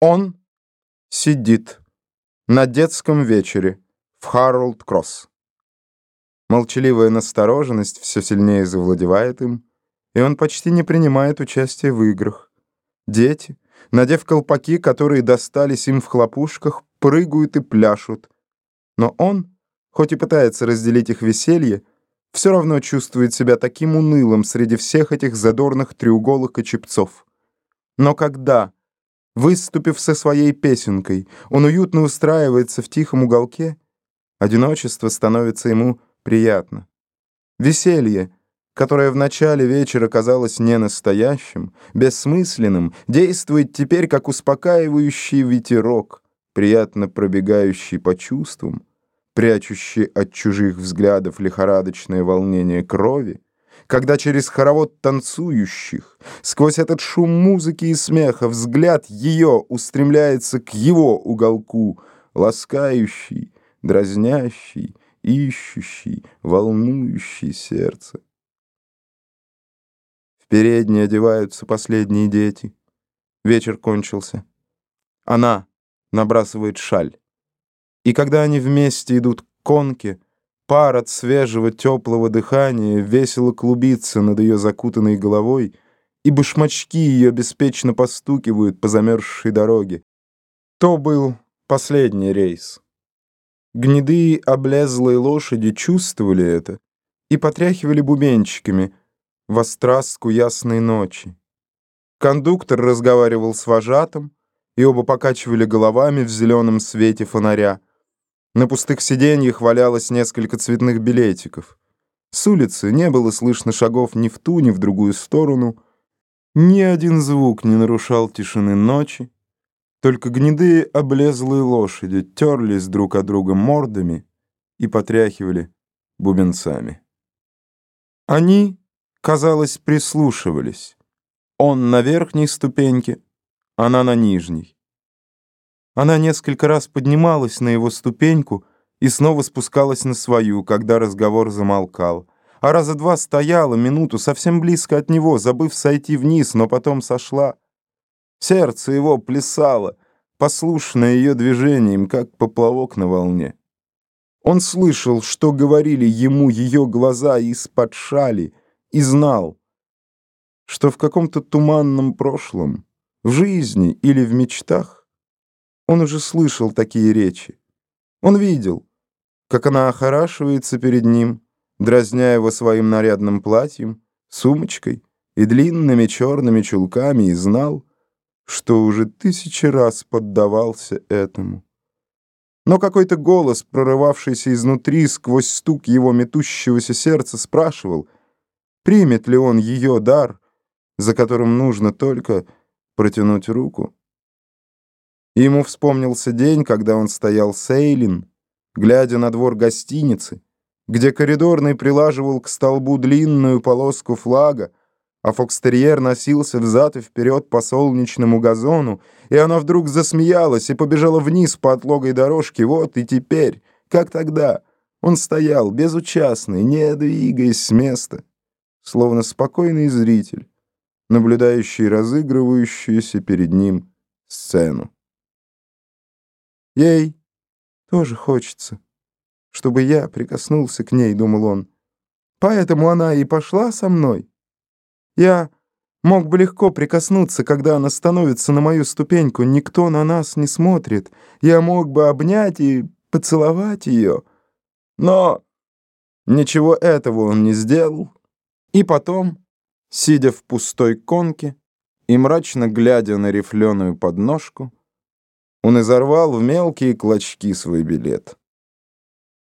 Он сидит на детском вечере в Харолдс-Кросс. Молчаливая настороженность все сильнее завладевает им, и он почти не принимает участия в играх. Дети, надев колпаки, которые достались им в хлопушках, прыгают и пляшут. Но он, хоть и пытается разделить их веселье, все равно чувствует себя таким унылым среди всех этих задорных треуголок и чепцов. Но когда Выступив со своей песенкой, он уютно устраивается в тихом уголке. Одиночество становится ему приятно. Веселье, которое в начале вечера казалось ненастоящим, бессмысленным, действует теперь как успокаивающий ветерок, приятно пробегающий по чувствам, прячущий от чужих взглядов лихорадочное волнение крови, когда через хоровод танцующих, сквозь этот шум музыки и смеха, взгляд ее устремляется к его уголку, ласкающий, дразнящий, ищущий, волнующий сердце. В передней одеваются последние дети. Вечер кончился. Она набрасывает шаль. И когда они вместе идут к конке, Пар от свежего теплого дыхания весело клубится над ее закутанной головой, и башмачки ее беспечно постукивают по замерзшей дороге. То был последний рейс. Гнедые облезлые лошади чувствовали это и потряхивали бубенчиками в острастку ясной ночи. Кондуктор разговаривал с вожатым, и оба покачивали головами в зеленом свете фонаря. На пустых сиденьях валялось несколько цветных билетиков. С улицы не было слышно шагов ни в ту, ни в другую сторону. Ни один звук не нарушал тишины ночи. Только гнедые облезлые лошади терлись друг о друга мордами и потряхивали бубенцами. Они, казалось, прислушивались. Он на верхней ступеньке, она на нижней. Она несколько раз поднималась на его ступеньку и снова спускалась на свою, когда разговор замолкал. А раза два стояла минуту совсем близко от него, забыв сойти вниз, но потом сошла. Сердце его плясало, послушное ее движением, как поплавок на волне. Он слышал, что говорили ему ее глаза из-под шали, и знал, что в каком-то туманном прошлом, в жизни или в мечтах, он уже слышал такие речи. Он видел, как она охорашивается перед ним, дразня его своим нарядным платьем, сумочкой и длинными черными чулками, и знал, что уже тысячи раз поддавался этому. Но какой-то голос, прорывавшийся изнутри сквозь стук его метущегося сердца, спрашивал, примет ли он ее дар, за которым нужно только протянуть руку. Ему вспомнился день, когда он стоял с Эйлин, глядя на двор гостиницы, где коридорный прилаживал к столбу длинную полоску флага, а фокстерьер носился взад и вперед по солнечному газону, и она вдруг засмеялась и побежала вниз по отлогой дорожке. Вот и теперь, как тогда, он стоял безучастный, не двигаясь с места, словно спокойный зритель, наблюдающий разыгрывающуюся перед ним сцену. Ей тоже хочется, чтобы я прикоснулся к ней, думал он. Поэтому она и пошла со мной. Я мог бы легко прикоснуться, когда она становится на мою ступеньку. Никто на нас не смотрит. Я мог бы обнять и поцеловать ее. Но ничего этого он не сделал. И потом, сидя в пустой конке и мрачно глядя на рифленую подножку, он изорвал в мелкие клочки свой билет.